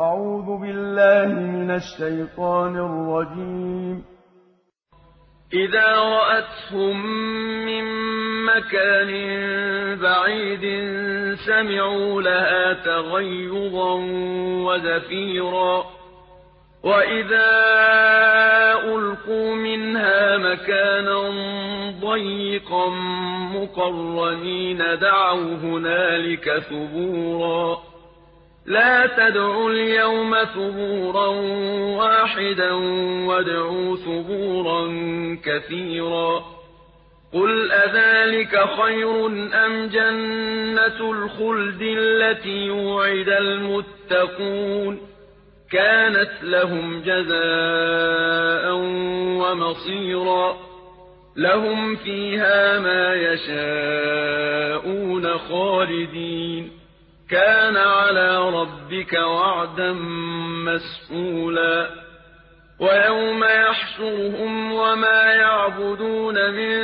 أعوذ بالله من الشيطان الرجيم. إذا رأتهم من مكان بعيد سمعوا لها تغيظا وزفيرا. وإذا ألقوا منها مكانا ضيقا مقرنين دعوا هنالك ثبورا. لا تدعوا اليوم ثبورا واحدا وادعوا ثبورا كثيرا. قل أذلك خير أم جنة الخلد التي وعد المتقون؟ كانت لهم جزاء ومصيرا. لهم فيها ما يشاءون خالدين. كان على ربك وعدا مسئولا ويوم يحشرهم وما يعبدون من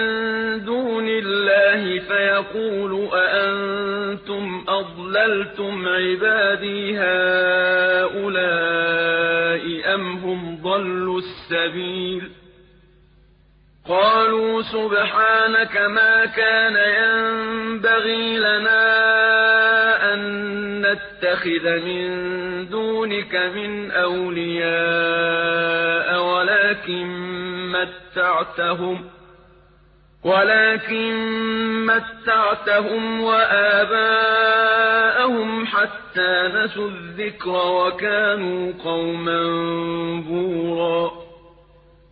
دون الله فيقول أأنتم أضللتم عبادي هؤلاء أم هم ضلوا السبيل قالوا سبحانك ما كان ينبغي لنا نتخذ من دونك من أولياء ولكن متعتهم ولكن متعتهم وآباءهم حتى نسوا الذكر وكانوا قوما بورا.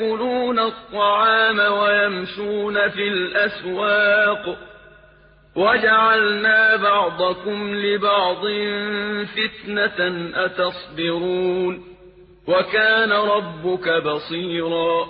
ليأكلون الطعام ويمشون في الأسواق. وجعلنا بعضكم لبعض فتنة أتصبرون. وكان ربك بصيرا.